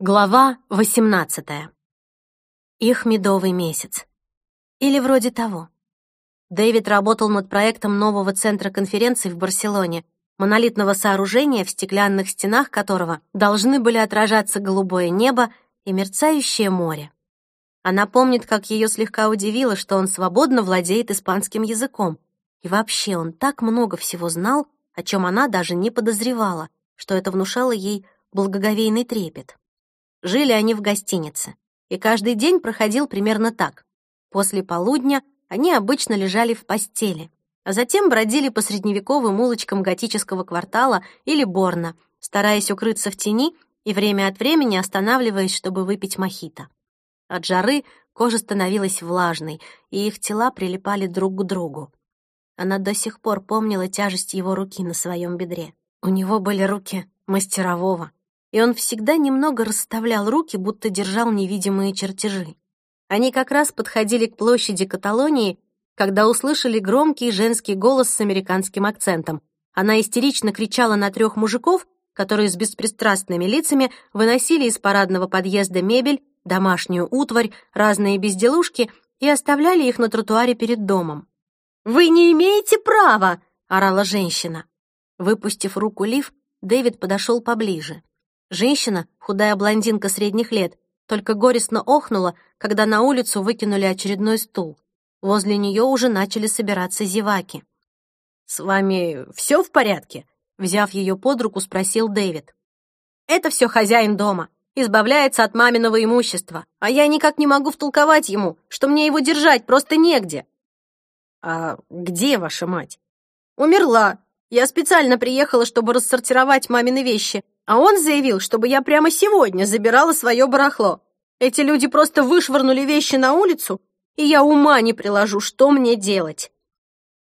Глава 18. Их медовый месяц. Или вроде того. Дэвид работал над проектом нового центра конференций в Барселоне, монолитного сооружения, в стеклянных стенах которого должны были отражаться голубое небо и мерцающее море. Она помнит, как ее слегка удивило, что он свободно владеет испанским языком. И вообще он так много всего знал, о чем она даже не подозревала, что это внушало ей благоговейный трепет. Жили они в гостинице, и каждый день проходил примерно так. После полудня они обычно лежали в постели, а затем бродили по средневековым улочкам готического квартала или Борна, стараясь укрыться в тени и время от времени останавливаясь, чтобы выпить мохито. От жары кожа становилась влажной, и их тела прилипали друг к другу. Она до сих пор помнила тяжесть его руки на своем бедре. У него были руки мастерового, и он всегда немного расставлял руки, будто держал невидимые чертежи. Они как раз подходили к площади Каталонии, когда услышали громкий женский голос с американским акцентом. Она истерично кричала на трех мужиков, которые с беспристрастными лицами выносили из парадного подъезда мебель, домашнюю утварь, разные безделушки и оставляли их на тротуаре перед домом. «Вы не имеете права!» — орала женщина. Выпустив руку Лив, Дэвид подошел поближе. Женщина, худая блондинка средних лет, только горестно охнула, когда на улицу выкинули очередной стул. Возле нее уже начали собираться зеваки. «С вами все в порядке?» Взяв ее под руку, спросил Дэвид. «Это все хозяин дома. Избавляется от маминого имущества. А я никак не могу втолковать ему, что мне его держать просто негде». «А где ваша мать?» «Умерла. Я специально приехала, чтобы рассортировать мамины вещи, а он заявил, чтобы я прямо сегодня забирала свое барахло. Эти люди просто вышвырнули вещи на улицу, и я ума не приложу, что мне делать.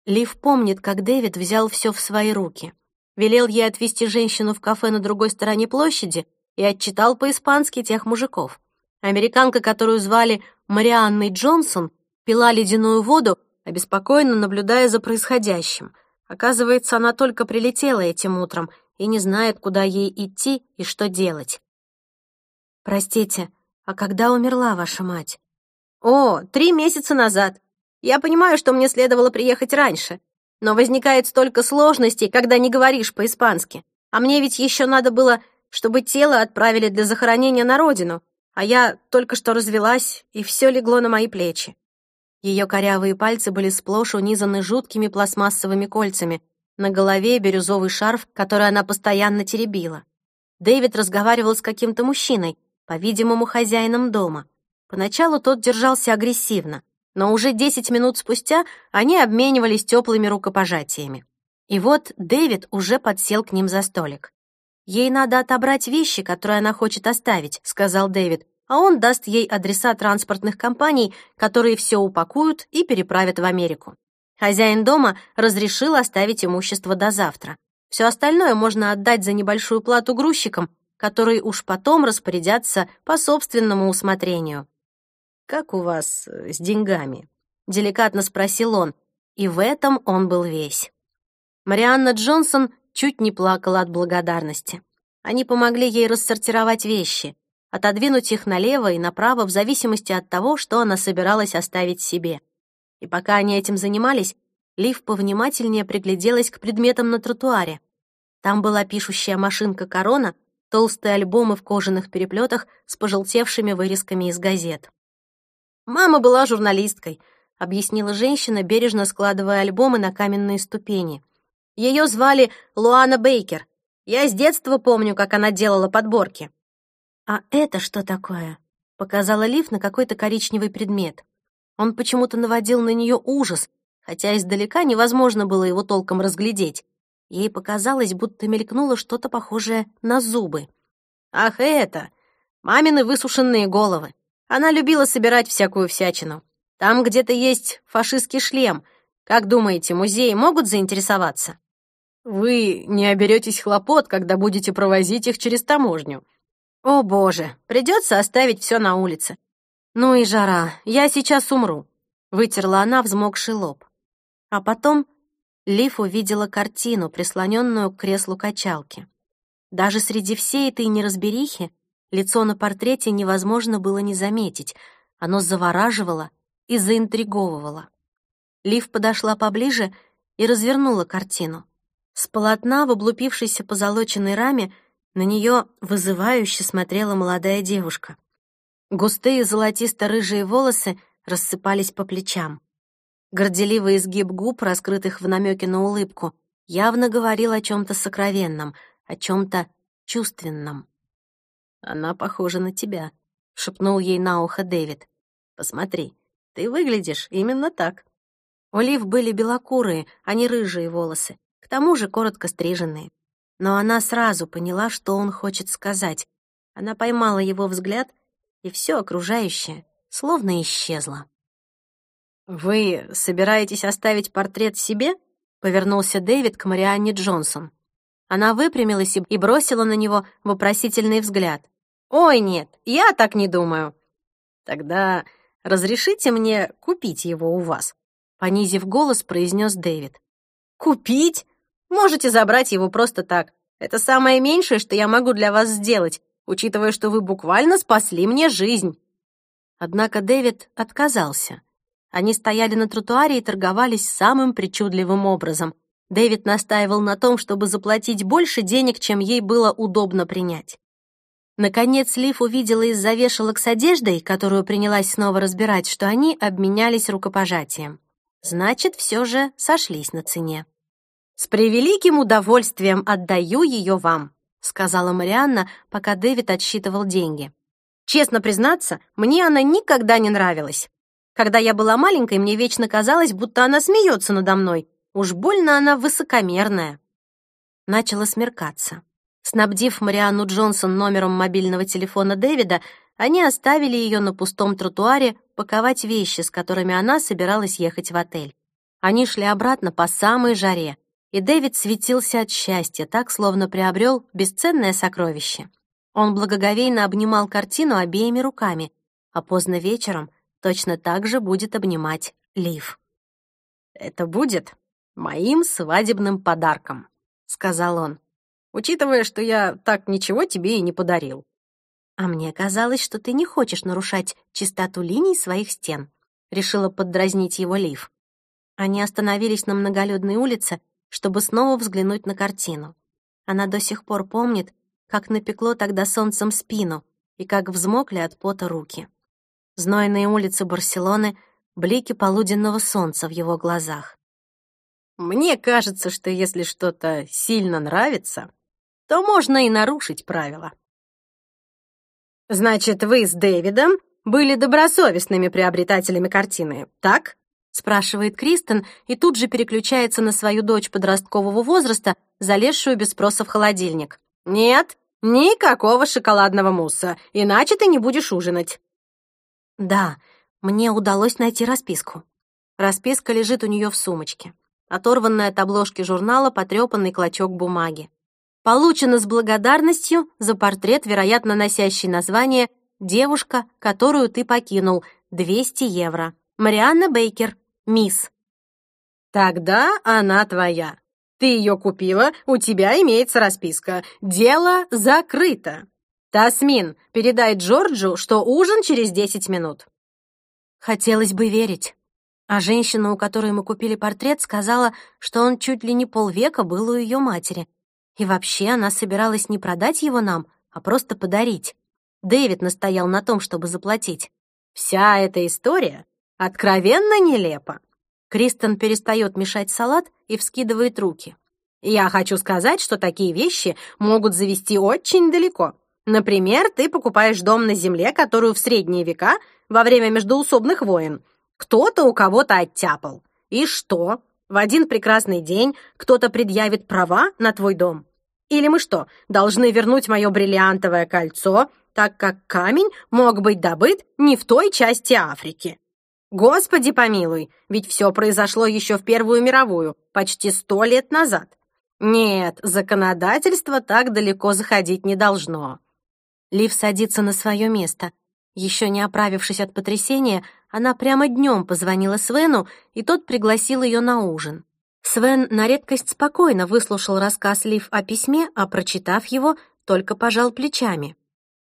Лив помнит, как Дэвид взял все в свои руки. Велел ей отвезти женщину в кафе на другой стороне площади и отчитал по-испански тех мужиков. Американка, которую звали Марианной Джонсон, пила ледяную воду, обеспокоенно наблюдая за происходящим. Оказывается, она только прилетела этим утром — и не знает, куда ей идти и что делать. «Простите, а когда умерла ваша мать?» «О, три месяца назад. Я понимаю, что мне следовало приехать раньше, но возникает столько сложностей, когда не говоришь по-испански. А мне ведь еще надо было, чтобы тело отправили для захоронения на родину, а я только что развелась, и все легло на мои плечи». Ее корявые пальцы были сплошь унизаны жуткими пластмассовыми кольцами, на голове бирюзовый шарф, который она постоянно теребила. Дэвид разговаривал с каким-то мужчиной, по-видимому, хозяином дома. Поначалу тот держался агрессивно, но уже 10 минут спустя они обменивались теплыми рукопожатиями. И вот Дэвид уже подсел к ним за столик. «Ей надо отобрать вещи, которые она хочет оставить», — сказал Дэвид, а он даст ей адреса транспортных компаний, которые все упакуют и переправят в Америку. Хозяин дома разрешил оставить имущество до завтра. Все остальное можно отдать за небольшую плату грузчикам, которые уж потом распорядятся по собственному усмотрению. «Как у вас э, с деньгами?» — деликатно спросил он, и в этом он был весь. Марианна Джонсон чуть не плакала от благодарности. Они помогли ей рассортировать вещи, отодвинуть их налево и направо в зависимости от того, что она собиралась оставить себе. И пока они этим занимались, Лив повнимательнее пригляделась к предметам на тротуаре. Там была пишущая машинка «Корона», толстые альбомы в кожаных переплетах с пожелтевшими вырезками из газет. «Мама была журналисткой», — объяснила женщина, бережно складывая альбомы на каменные ступени. Ее звали Луана Бейкер. Я с детства помню, как она делала подборки. «А это что такое?» — показала Лив на какой-то коричневый предмет. Он почему-то наводил на нее ужас, хотя издалека невозможно было его толком разглядеть. Ей показалось, будто мелькнуло что-то похожее на зубы. «Ах, это! Мамины высушенные головы! Она любила собирать всякую всячину. Там где-то есть фашистский шлем. Как думаете, музеи могут заинтересоваться?» «Вы не оберетесь хлопот, когда будете провозить их через таможню». «О, боже, придется оставить все на улице. «Ну и жара, я сейчас умру», — вытерла она взмокший лоб. А потом Лив увидела картину, прислоненную к креслу качалки. Даже среди всей этой неразберихи Лицо на портрете невозможно было не заметить. Оно завораживало и заинтриговывало. Лив подошла поближе и развернула картину. С полотна в облупившейся позолоченной раме на нее вызывающе смотрела молодая девушка. Густые золотисто-рыжие волосы рассыпались по плечам. Горделивый изгиб губ, раскрытых в намеке на улыбку, явно говорил о чем-то сокровенном, о чем-то чувственном. «Она похожа на тебя», — шепнул ей на ухо Дэвид. «Посмотри, ты выглядишь именно так». У Лив были белокурые, а не рыжие волосы, к тому же коротко стриженные. Но она сразу поняла, что он хочет сказать. Она поймала его взгляд, и все окружающее словно исчезло. «Вы собираетесь оставить портрет себе?» — повернулся Дэвид к Марианне Джонсон. Она выпрямилась и бросила на него вопросительный взгляд. «Ой, нет, я так не думаю». «Тогда разрешите мне купить его у вас?» Понизив голос, произнес Дэвид. «Купить? Можете забрать его просто так. Это самое меньшее, что я могу для вас сделать, учитывая, что вы буквально спасли мне жизнь». Однако Дэвид отказался. Они стояли на тротуаре и торговались самым причудливым образом. Дэвид настаивал на том, чтобы заплатить больше денег, чем ей было удобно принять. Наконец Лив увидела из-за вешалок с одеждой, которую принялась снова разбирать, что они обменялись рукопожатием. Значит, все же сошлись на цене. «С превеликим удовольствием отдаю ее вам», — сказала Марианна, пока Дэвид отсчитывал деньги. «Честно признаться, мне она никогда не нравилась. Когда я была маленькой, мне вечно казалось, будто она смеется надо мной. Уж больно она высокомерная. Начало смеркаться. Снабдив Марианну Джонсон номером мобильного телефона Дэвида, они оставили ее на пустом тротуаре паковать вещи, с которыми она собиралась ехать в отель. Они шли обратно по самой жаре, и Дэвид светился от счастья, так, словно приобрел бесценное сокровище. Он благоговейно обнимал картину обеими руками, а поздно вечером точно так же будет обнимать Лив. «Это будет моим свадебным подарком», — сказал он, «учитывая, что я так ничего тебе и не подарил». «А мне казалось, что ты не хочешь нарушать чистоту линий своих стен», — решила поддразнить его Лив. Они остановились на многолюдной улице, чтобы снова взглянуть на картину. Она до сих пор помнит, как напекло тогда солнцем спину и как взмокли от пота руки знойные улицы Барселоны, блики полуденного солнца в его глазах. «Мне кажется, что если что-то сильно нравится, то можно и нарушить правила». «Значит, вы с Дэвидом были добросовестными приобретателями картины, так?» Спрашивает Кристен и тут же переключается на свою дочь подросткового возраста, залезшую без спроса в холодильник. «Нет, никакого шоколадного мусса, иначе ты не будешь ужинать». Да, мне удалось найти расписку. Расписка лежит у нее в сумочке. Оторванная от обложки журнала потрепанный клочок бумаги. Получено с благодарностью за портрет, вероятно, носящий название «Девушка, которую ты покинул. 200 евро». Марианна Бейкер, мисс. Тогда она твоя. Ты ее купила, у тебя имеется расписка. Дело закрыто. «Тасмин, передай Джорджу, что ужин через десять минут». Хотелось бы верить. А женщина, у которой мы купили портрет, сказала, что он чуть ли не полвека был у ее матери. И вообще она собиралась не продать его нам, а просто подарить. Дэвид настоял на том, чтобы заплатить. Вся эта история откровенно нелепа. Кристен перестает мешать салат и вскидывает руки. Я хочу сказать, что такие вещи могут завести очень далеко. Например, ты покупаешь дом на земле, которую в средние века, во время междоусобных войн, кто-то у кого-то оттяпал. И что? В один прекрасный день кто-то предъявит права на твой дом? Или мы что, должны вернуть мое бриллиантовое кольцо, так как камень мог быть добыт не в той части Африки? Господи помилуй, ведь все произошло еще в Первую мировую, почти сто лет назад. Нет, законодательство так далеко заходить не должно. Лив садится на свое место. Еще не оправившись от потрясения, она прямо днем позвонила Свену, и тот пригласил ее на ужин. Свен на редкость спокойно выслушал рассказ Лив о письме, а прочитав его, только пожал плечами.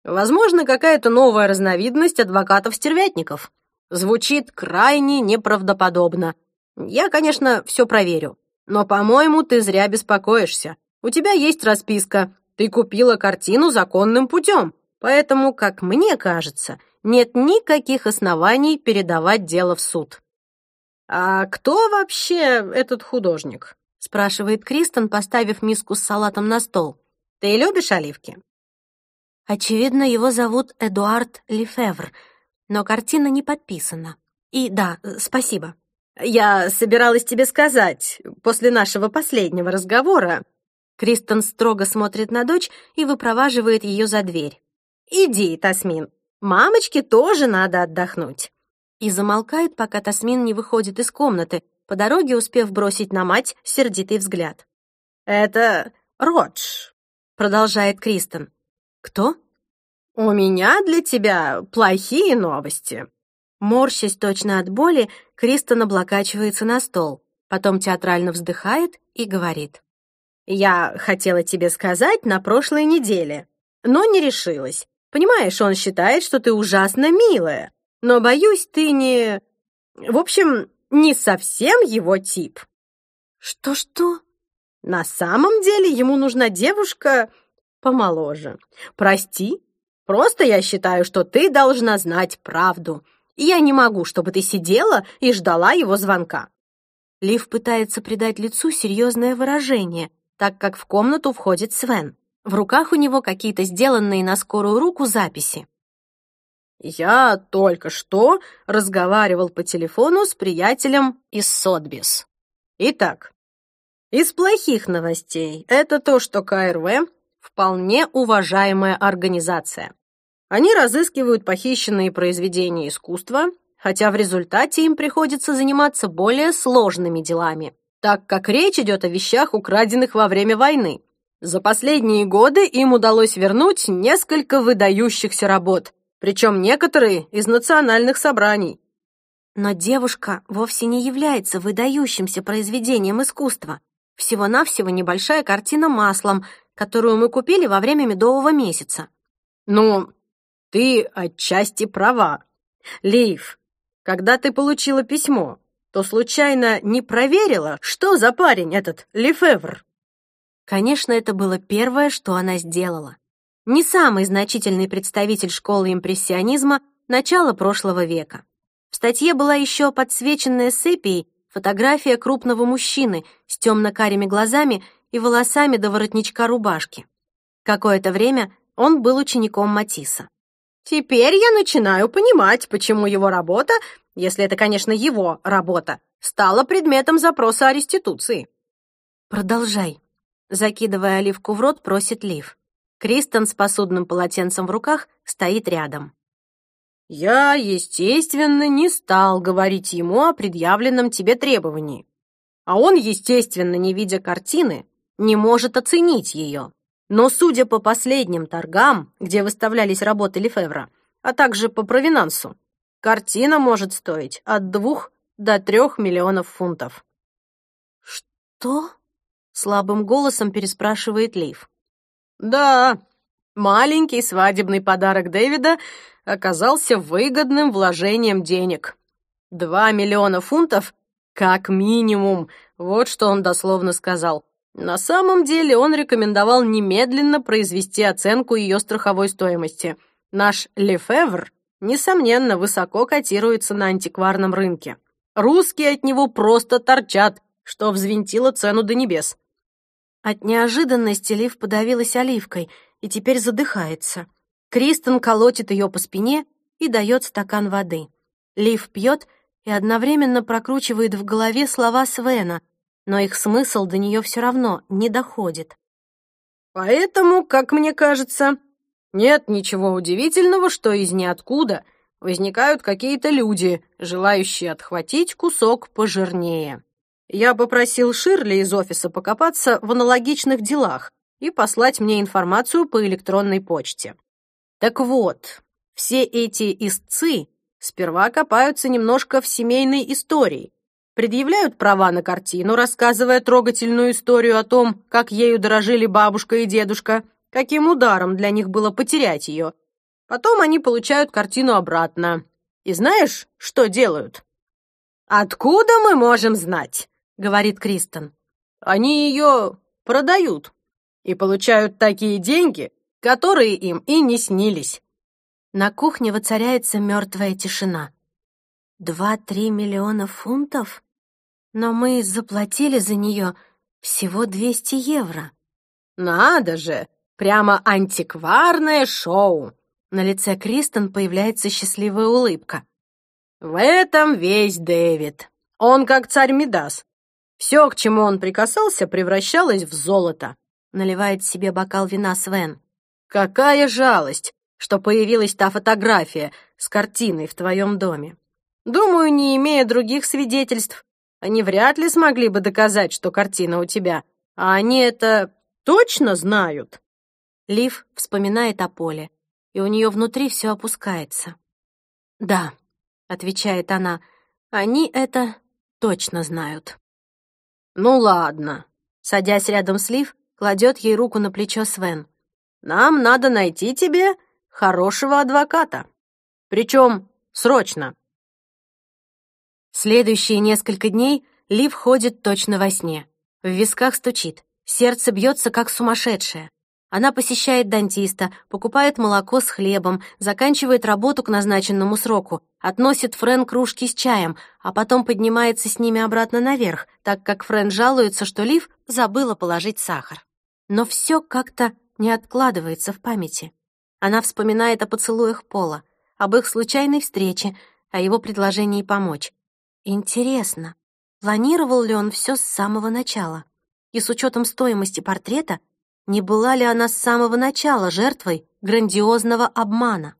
Возможно, какая-то новая разновидность адвокатов-стервятников. Звучит крайне неправдоподобно. Я, конечно, все проверю. Но, по-моему, ты зря беспокоишься. У тебя есть расписка. Ты купила картину законным путем. Поэтому, как мне кажется, нет никаких оснований передавать дело в суд. «А кто вообще этот художник?» — спрашивает Кристен, поставив миску с салатом на стол. «Ты любишь оливки?» Очевидно, его зовут Эдуард Лефевр, но картина не подписана. И да, спасибо. Я собиралась тебе сказать, после нашего последнего разговора... Кристен строго смотрит на дочь и выпроваживает ее за дверь. «Иди, Тасмин, мамочке тоже надо отдохнуть» и замолкает, пока Тасмин не выходит из комнаты, по дороге успев бросить на мать сердитый взгляд. «Это Родж», — продолжает Кристен. «Кто?» «У меня для тебя плохие новости». Морщась точно от боли, Кристен облокачивается на стол, потом театрально вздыхает и говорит. «Я хотела тебе сказать на прошлой неделе, но не решилась. Понимаешь, он считает, что ты ужасно милая, но, боюсь, ты не... В общем, не совсем его тип». «Что-что?» «На самом деле ему нужна девушка помоложе. Прости, просто я считаю, что ты должна знать правду. Я не могу, чтобы ты сидела и ждала его звонка». Лив пытается придать лицу серьезное выражение, так как в комнату входит Свен. В руках у него какие-то сделанные на скорую руку записи. Я только что разговаривал по телефону с приятелем из Сотбис. Итак, из плохих новостей это то, что КРВ вполне уважаемая организация. Они разыскивают похищенные произведения искусства, хотя в результате им приходится заниматься более сложными делами, так как речь идет о вещах, украденных во время войны. За последние годы им удалось вернуть несколько выдающихся работ, причем некоторые из национальных собраний. Но девушка вовсе не является выдающимся произведением искусства. Всего-навсего небольшая картина маслом, которую мы купили во время медового месяца. Ну, ты отчасти права. Лив, когда ты получила письмо, то случайно не проверила, что за парень этот Лефевр? Конечно, это было первое, что она сделала не самый значительный представитель школы импрессионизма начала прошлого века. В статье была еще подсвеченная сепией фотография крупного мужчины с темно-карими глазами и волосами до воротничка рубашки. Какое-то время он был учеником Матисса. «Теперь я начинаю понимать, почему его работа, если это, конечно, его работа, стала предметом запроса о реституции». «Продолжай», — закидывая оливку в рот, просит Лив. Кристен с посудным полотенцем в руках стоит рядом. «Я, естественно, не стал говорить ему о предъявленном тебе требовании. А он, естественно, не видя картины, не может оценить ее. Но судя по последним торгам, где выставлялись работы Лефевра, а также по провинансу, картина может стоить от двух до трех миллионов фунтов». «Что?» — слабым голосом переспрашивает Лив. Да, маленький свадебный подарок Дэвида оказался выгодным вложением денег. Два миллиона фунтов как минимум, вот что он дословно сказал. На самом деле он рекомендовал немедленно произвести оценку ее страховой стоимости. Наш Лефевр, несомненно, высоко котируется на антикварном рынке. Русские от него просто торчат, что взвинтило цену до небес. От неожиданности Лив подавилась оливкой и теперь задыхается. Кристен колотит ее по спине и дает стакан воды. Лив пьет и одновременно прокручивает в голове слова Свена, но их смысл до нее все равно не доходит. «Поэтому, как мне кажется, нет ничего удивительного, что из ниоткуда возникают какие-то люди, желающие отхватить кусок пожирнее». Я попросил Ширли из офиса покопаться в аналогичных делах и послать мне информацию по электронной почте. Так вот, все эти истцы сперва копаются немножко в семейной истории, предъявляют права на картину, рассказывая трогательную историю о том, как ею дорожили бабушка и дедушка, каким ударом для них было потерять ее, Потом они получают картину обратно. И знаешь, что делают? «Откуда мы можем знать?» — говорит Кристен. «Они ее продают и получают такие деньги, которые им и не снились». На кухне воцаряется мертвая тишина. Два-три миллиона фунтов? Но мы заплатили за нее всего 200 евро. Надо же! Прямо антикварное шоу! На лице Кристен появляется счастливая улыбка. В этом весь Дэвид. Он как царь Мидас. Все, к чему он прикасался, превращалось в золото. Наливает себе бокал вина Свен. Какая жалость, что появилась та фотография с картиной в твоем доме. Думаю, не имея других свидетельств, они вряд ли смогли бы доказать, что картина у тебя. А они это точно знают. Лив вспоминает о Поле, и у нее внутри все опускается. «Да», — отвечает она, — «они это точно знают». «Ну ладно», — садясь рядом с Лив, кладет ей руку на плечо Свен. «Нам надо найти тебе хорошего адвоката. Причем срочно». Следующие несколько дней Лив ходит точно во сне. В висках стучит, сердце бьется как сумасшедшее. Она посещает дантиста, покупает молоко с хлебом, заканчивает работу к назначенному сроку, относит Френ кружки с чаем, а потом поднимается с ними обратно наверх, так как Френ жалуется, что Лив забыла положить сахар. Но все как-то не откладывается в памяти. Она вспоминает о поцелуях Пола, об их случайной встрече, о его предложении помочь. Интересно, планировал ли он все с самого начала? И с учетом стоимости портрета — не была ли она с самого начала жертвой грандиозного обмана?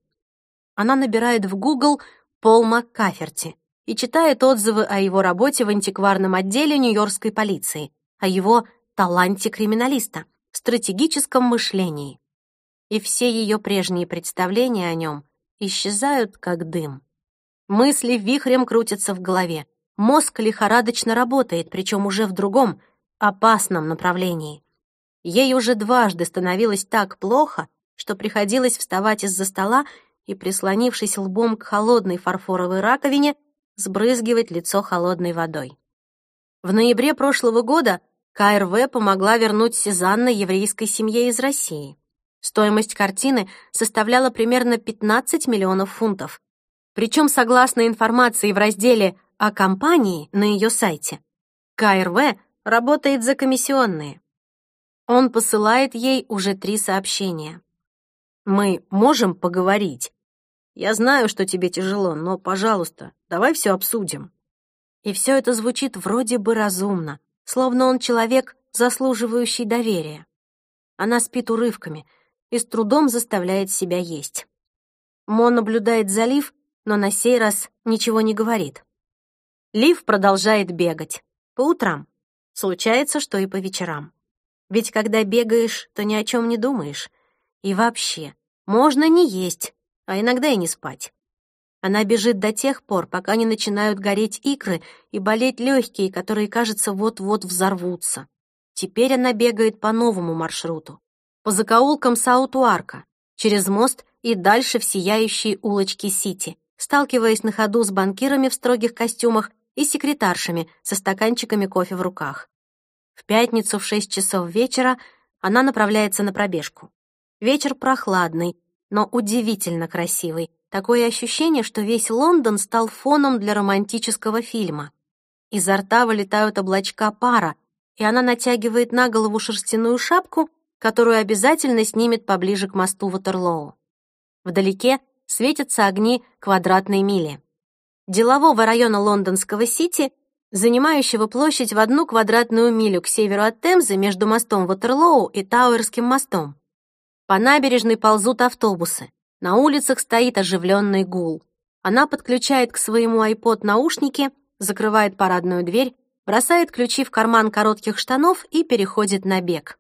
Она набирает в Google Пол МакКаферти и читает отзывы о его работе в антикварном отделе Нью-Йоркской полиции, о его таланте криминалиста, стратегическом мышлении. И все ее прежние представления о нем исчезают как дым. Мысли вихрем крутятся в голове. Мозг лихорадочно работает, причем уже в другом, опасном направлении. Ей уже дважды становилось так плохо, что приходилось вставать из-за стола и, прислонившись лбом к холодной фарфоровой раковине, сбрызгивать лицо холодной водой. В ноябре прошлого года КРВ помогла вернуть Сезанна еврейской семье из России. Стоимость картины составляла примерно 15 миллионов фунтов. Причем, согласно информации в разделе «О компании» на ее сайте, КРВ работает за комиссионные. Он посылает ей уже три сообщения. «Мы можем поговорить? Я знаю, что тебе тяжело, но, пожалуйста, давай все обсудим». И все это звучит вроде бы разумно, словно он человек, заслуживающий доверия. Она спит урывками и с трудом заставляет себя есть. Мо наблюдает за Лив, но на сей раз ничего не говорит. Лив продолжает бегать. По утрам. Случается, что и по вечерам. Ведь когда бегаешь, то ни о чем не думаешь. И вообще, можно не есть, а иногда и не спать. Она бежит до тех пор, пока не начинают гореть икры и болеть легкие, которые, кажется, вот-вот взорвутся. Теперь она бегает по новому маршруту. По закоулкам Саутуарка, через мост и дальше в сияющие улочки Сити, сталкиваясь на ходу с банкирами в строгих костюмах и секретаршами со стаканчиками кофе в руках. В пятницу в шесть часов вечера она направляется на пробежку. Вечер прохладный, но удивительно красивый. Такое ощущение, что весь Лондон стал фоном для романтического фильма. Изо рта вылетают облачка пара, и она натягивает на голову шерстяную шапку, которую обязательно снимет поближе к мосту Ватерлоу. Вдалеке светятся огни квадратной мили. Делового района лондонского Сити занимающего площадь в одну квадратную милю к северу от Темзы между мостом Ватерлоу и Тауэрским мостом. По набережной ползут автобусы. На улицах стоит оживленный гул. Она подключает к своему iPod наушники, закрывает парадную дверь, бросает ключи в карман коротких штанов и переходит на бег.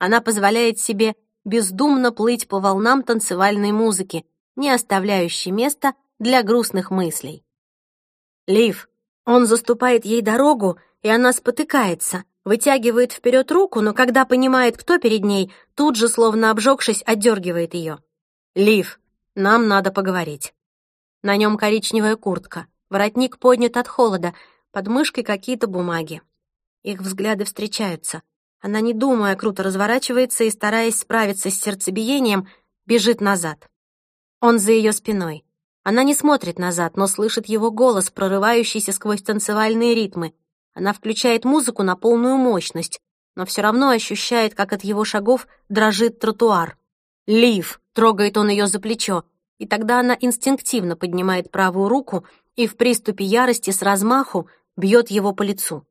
Она позволяет себе бездумно плыть по волнам танцевальной музыки, не оставляющей места для грустных мыслей. «Лив, он заступает ей дорогу, и она спотыкается, вытягивает вперед руку, но когда понимает, кто перед ней, тут же, словно обжегшись, отдергивает ее. «Лив, Нам надо поговорить. На нем коричневая куртка, воротник поднят от холода, под мышкой какие-то бумаги. Их взгляды встречаются. Она, не думая, круто разворачивается и, стараясь справиться с сердцебиением, бежит назад. Он за ее спиной. Она не смотрит назад, но слышит его голос, прорывающийся сквозь танцевальные ритмы. Она включает музыку на полную мощность, но все равно ощущает, как от его шагов дрожит тротуар. «Лив!» — трогает он ее за плечо, и тогда она инстинктивно поднимает правую руку и в приступе ярости с размаху бьет его по лицу.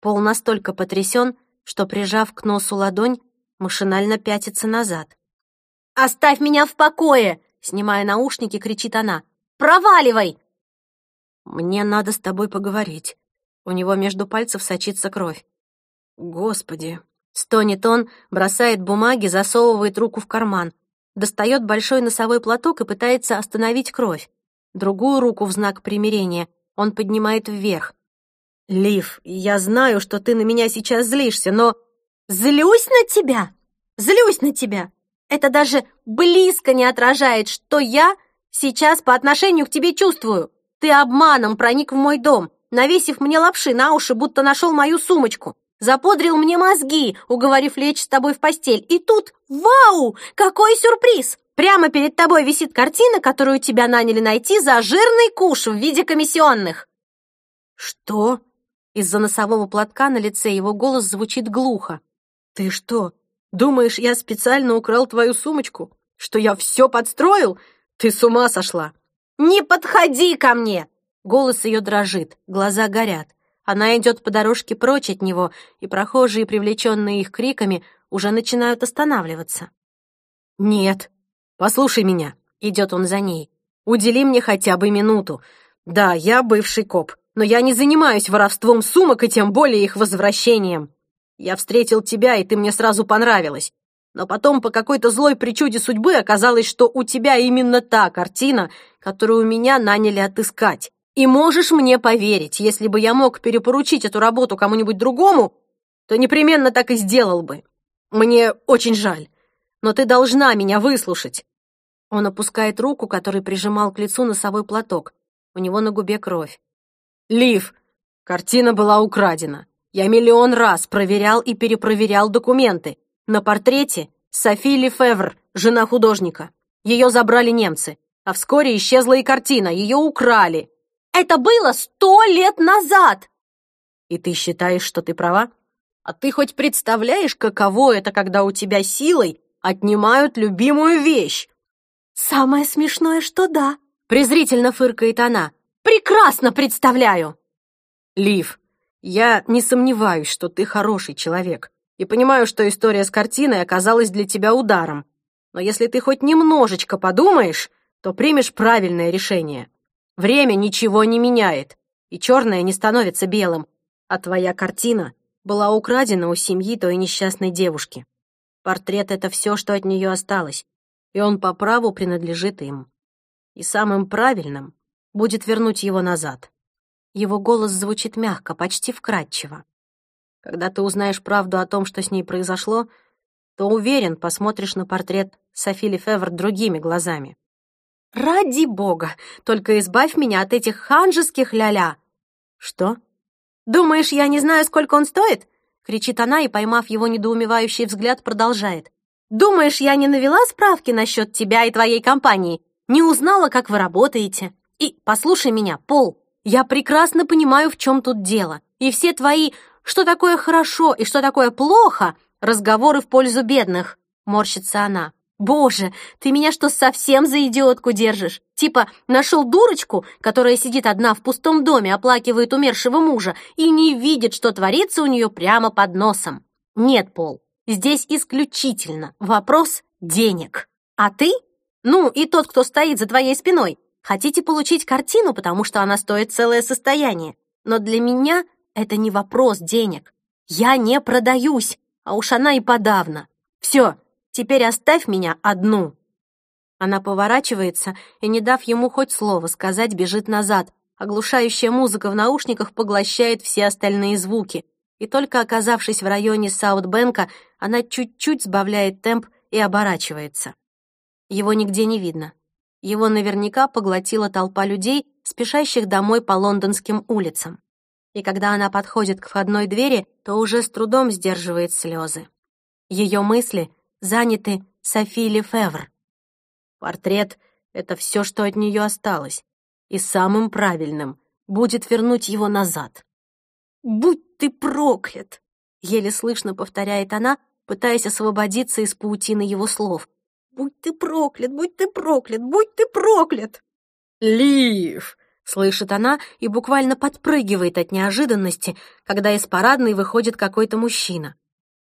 Пол настолько потрясен, что, прижав к носу ладонь, машинально пятится назад. «Оставь меня в покое!» — снимая наушники, кричит она. «Проваливай!» «Мне надо с тобой поговорить». У него между пальцев сочится кровь. «Господи!» Стонет он, бросает бумаги, засовывает руку в карман, достает большой носовой платок и пытается остановить кровь. Другую руку в знак примирения он поднимает вверх. «Лив, я знаю, что ты на меня сейчас злишься, но...» «Злюсь на тебя? Злюсь на тебя! Это даже близко не отражает, что я сейчас по отношению к тебе чувствую. Ты обманом проник в мой дом, навесив мне лапши на уши, будто нашел мою сумочку. Запудрил мне мозги, уговорив лечь с тобой в постель. И тут, вау, какой сюрприз! Прямо перед тобой висит картина, которую тебя наняли найти за жирный куш в виде комиссионных. Что? Из-за носового платка на лице его голос звучит глухо. Ты что, думаешь, я специально украл твою сумочку? Что я все подстроил? Ты с ума сошла. Не подходи ко мне! Голос ее дрожит, глаза горят. Она идет по дорожке прочь от него, и прохожие, привлеченные их криками, уже начинают останавливаться. «Нет, послушай меня», — идет он за ней. «Удели мне хотя бы минуту. Да, я бывший коп, но я не занимаюсь воровством сумок и тем более их возвращением. Я встретил тебя, и ты мне сразу понравилась. Но потом по какой-то злой причуде судьбы оказалось, что у тебя именно та картина, которую меня наняли отыскать. И можешь мне поверить, если бы я мог перепоручить эту работу кому-нибудь другому, то непременно так и сделал бы. Мне очень жаль, но ты должна меня выслушать». Он опускает руку, который прижимал к лицу носовой платок. У него на губе кровь. «Лив, картина была украдена. Я миллион раз проверял и перепроверял документы. На портрете Софи Лефевр, жена художника. Ее забрали немцы, а вскоре исчезла и картина, ее украли. Это было сто лет назад!» «И ты считаешь, что ты права? А ты хоть представляешь, каково это, когда у тебя силой отнимают любимую вещь?» «Самое смешное, что да», — презрительно фыркает она. «Прекрасно представляю!» «Лив, я не сомневаюсь, что ты хороший человек, и понимаю, что история с картиной оказалась для тебя ударом. Но если ты хоть немножечко подумаешь, то примешь правильное решение. Время ничего не меняет, и черное не становится белым, а твоя картина была украдена у семьи той несчастной девушки. Портрет — это все, что от нее осталось, и он по праву принадлежит им. И самым правильным будет вернуть его назад. Его голос звучит мягко, почти вкрадчиво. Когда ты узнаешь правду о том, что с ней произошло, то, уверен, посмотришь на портрет Софи Лефевр другими глазами. «Ради бога! Только избавь меня от этих ханжеских ля-ля!» «Что? Думаешь, я не знаю, сколько он стоит?» — кричит она и, поймав его недоумевающий взгляд, продолжает. «Думаешь, я не навела справки насчет тебя и твоей компании? Не узнала, как вы работаете? И послушай меня, Пол, я прекрасно понимаю, в чем тут дело. И все твои «что такое хорошо и что такое плохо» разговоры в пользу бедных», — морщится она. Боже, ты меня что, совсем за идиотку держишь? Типа, нашел дурочку, которая сидит одна в пустом доме, оплакивает умершего мужа и не видит, что творится у нее прямо под носом. Нет, Пол, здесь исключительно вопрос денег. А ты? Ну, и тот, кто стоит за твоей спиной. Хотите получить картину, потому что она стоит целое состояние. Но для меня это не вопрос денег. Я не продаюсь, а уж она и подавно. Все, Теперь оставь меня одну!» Она поворачивается и, не дав ему хоть слово сказать, бежит назад. Оглушающая музыка в наушниках поглощает все остальные звуки. И только оказавшись в районе Саутбенка, она чуть-чуть сбавляет темп и оборачивается. Его нигде не видно. Его наверняка поглотила толпа людей, спешащих домой по лондонским улицам. И когда она подходит к входной двери, то уже с трудом сдерживает слезы. Ее мысли заняты Софи Лефевр. Портрет — это все, что от нее осталось, и самым правильным будет вернуть его назад. «Будь ты проклят!» — еле слышно повторяет она, пытаясь освободиться из паутины его слов. «Будь ты проклят, будь ты проклят, будь ты проклят!» «Лив!» — слышит она и буквально подпрыгивает от неожиданности, когда из парадной выходит какой-то мужчина.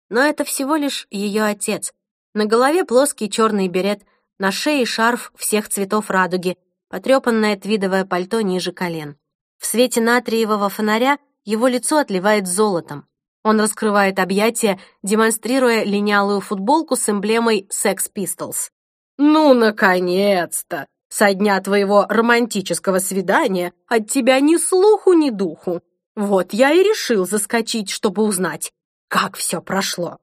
Но это всего лишь ее отец. На голове плоский черный берет, на шее шарф всех цветов радуги, потрепанное твидовое пальто ниже колен. В свете натриевого фонаря его лицо отливает золотом. Он раскрывает объятия, демонстрируя линялую футболку с эмблемой Sex Pistols. «Ну, наконец-то! Со дня твоего романтического свидания от тебя ни слуху, ни духу. Вот я и решил заскочить, чтобы узнать, как все прошло».